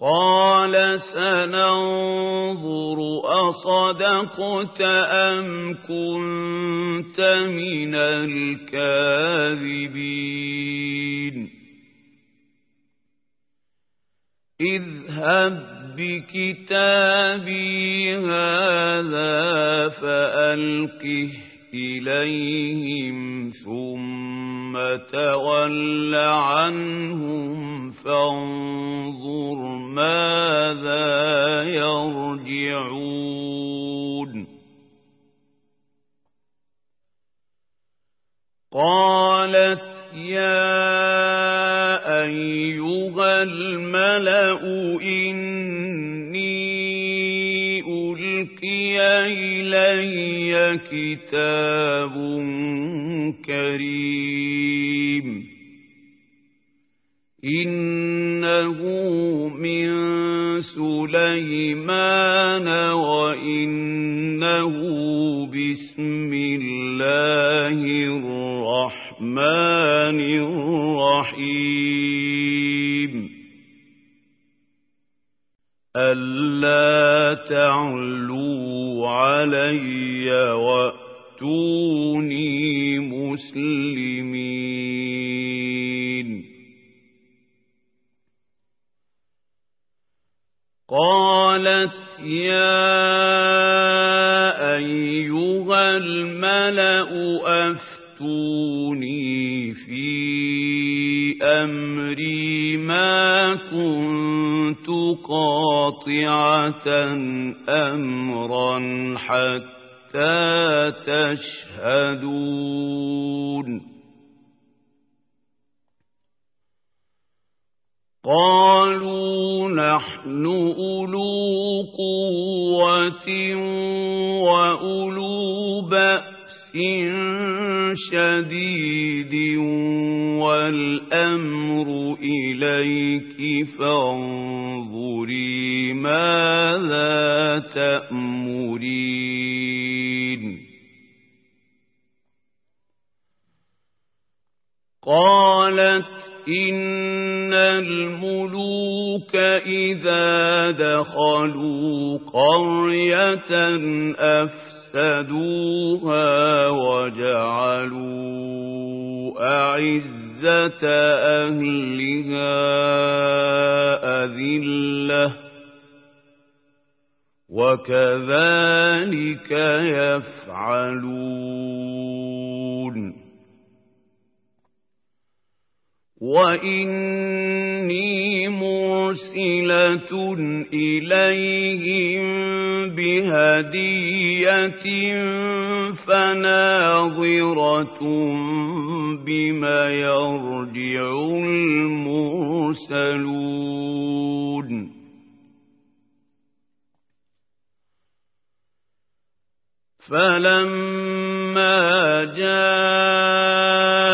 قال سننظر أصدقت أم كنت من الكاذبين اذهب بكتابي هذا فألقه إليهم ثم تول عنهم فانظر ماذا يرجعون. قالت يا أيها الملأ إني إلي كتاب كريم. إنه من سليمان وإنه بسم الله الرحمن الرحيم. ألا تعلوا علي وأتوني مسلمين قالت يا أيها الملأ أفتوني في أمري ما كنت قاطعة أمرا حتى تشهدون. قالوا نحن أولو قوة وأولو بأس شديد والأمر إليك فانظري ماذا تأمرين. قالت إن الملوك إذا دخلوا قرية أفسدوها وجعلوا أعزة أهلها أذلة وكذلك يفعلون وإني مرسلة إليهم بهدية فناظرة بما يرجع المرسلون فلما جاء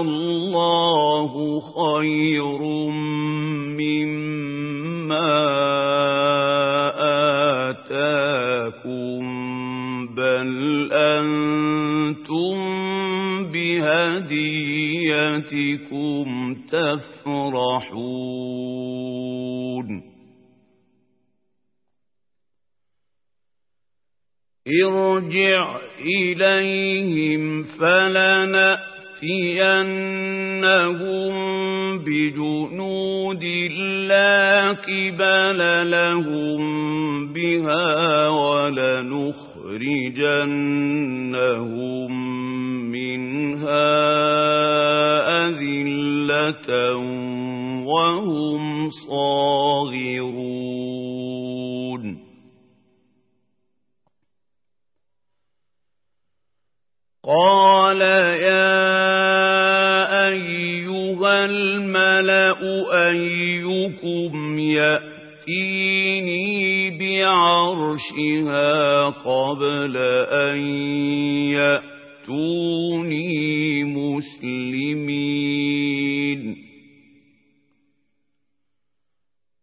الله خير مما آتاكم بل أنتم بهديتكم تفرحون. ارجع إليهم فلنأتينهم بجنود لا قبل لهم بها ولنخرجنهم منها أذلة وهم صاغرون يأتيني بعرشها قبل أن يأتوني مسلمين.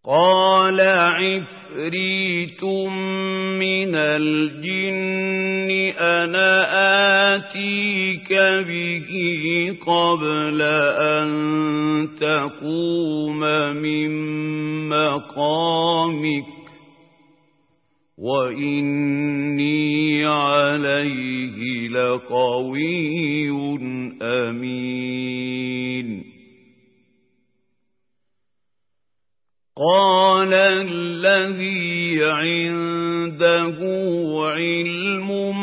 قال عفريت من الجن أنا آتيك به قبل أن تقوم من مقامك وإني عليه لقوي أمين قال الذي عنده علم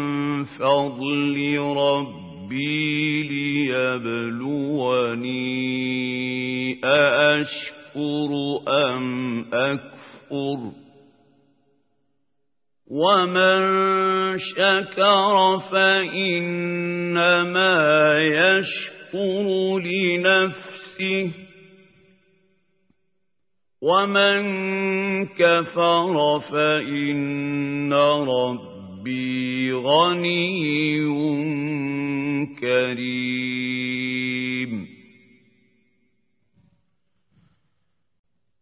فضل ربي ليبلوني أأشكر أم أكفر ومن شكر فإنما يشكر لنفسه ومن كفر فإن ربي غني كريم.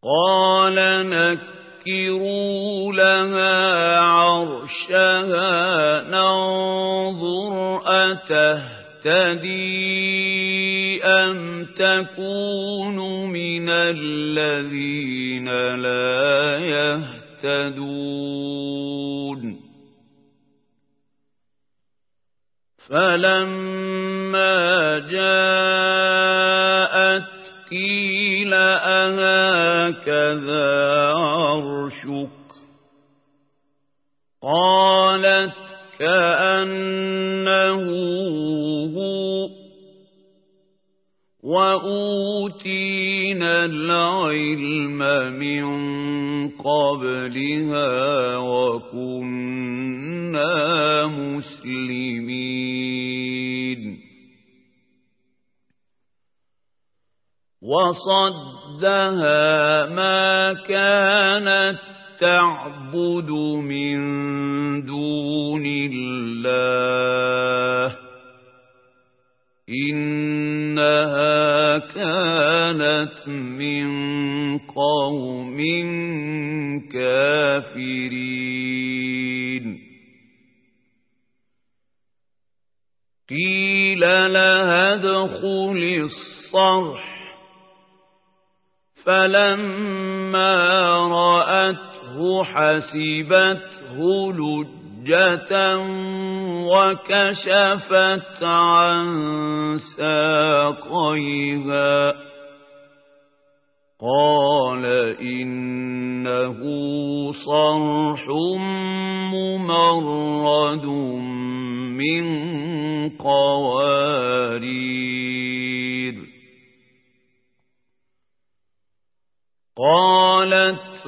قال نكروا لها عرشها ننظر أتهتدي أم تكون من الذين لا يهتدون. فلما جاءت قيل أهكذا عرشك قالت كأنه هو وأوتينا العلم من قبلها وكنا مسلمين وصدها ما كانت تعبد من دون الله إنها كانت من قوم كافرين. قيل لها ادخل الصرح. فلما رأته حسبته لجة وكشفت عن ساقيها. قال إنه صرح ممرد من قوارير. قالت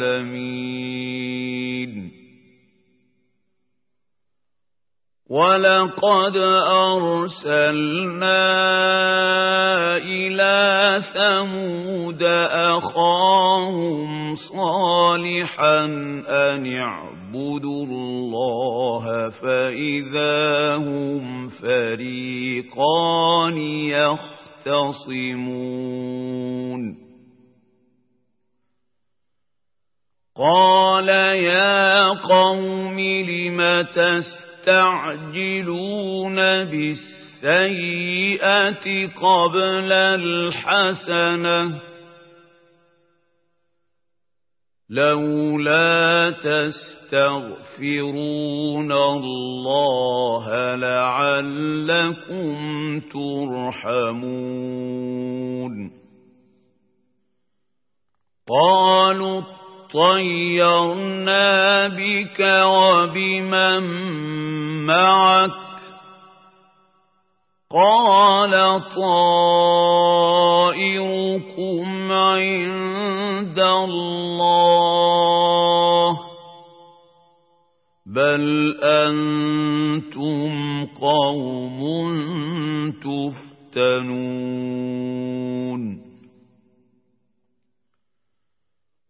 ولقد أرسلنا إلى ثمود أخاهم صالحا أن اعبدوا الله فإذا هم فريقان يختصمون قال يا قوم لم تستعجلون بالسيئة قبل الحسنة لولا تستغفرون الله لعلكم ترحمون قالوا طيرنا بك وبمن معك قال طائركم عند الله بل أنتم قوم تفتنون.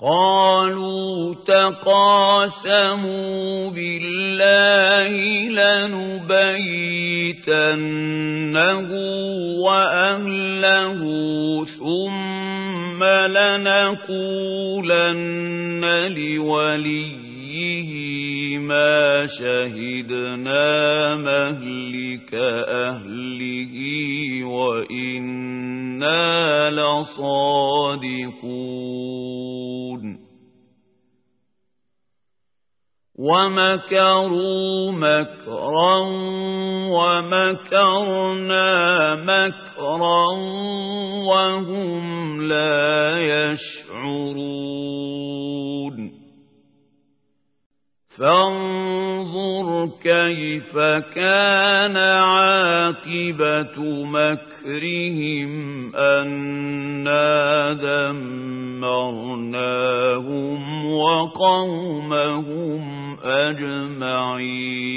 قالوا تقاسموا بالله لنبيتنه وأهله ثم لنقولن لوليه ما شهدنا مهلك أهله وإنا لصادقون ومكروا مكرا ومكرنا مكرا وهم لا يشعرون فانظر كيف كان عاقبة مكرهم أنا دمرناهم وقومهم أجمعين.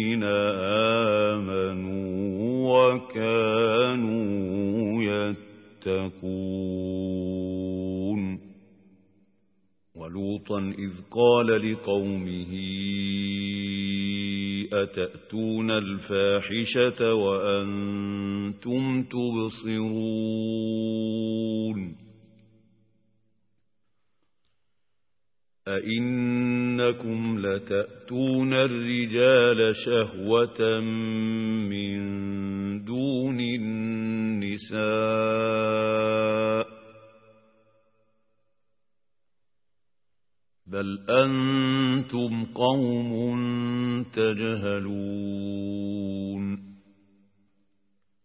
ولوطا إذ قال لقومه أتأتون الفاحشة وأنتم تبصرون؟ أئنكم لتأتون الرجال شهوة من دون النساء؟ بل أنتم قوم تجهلون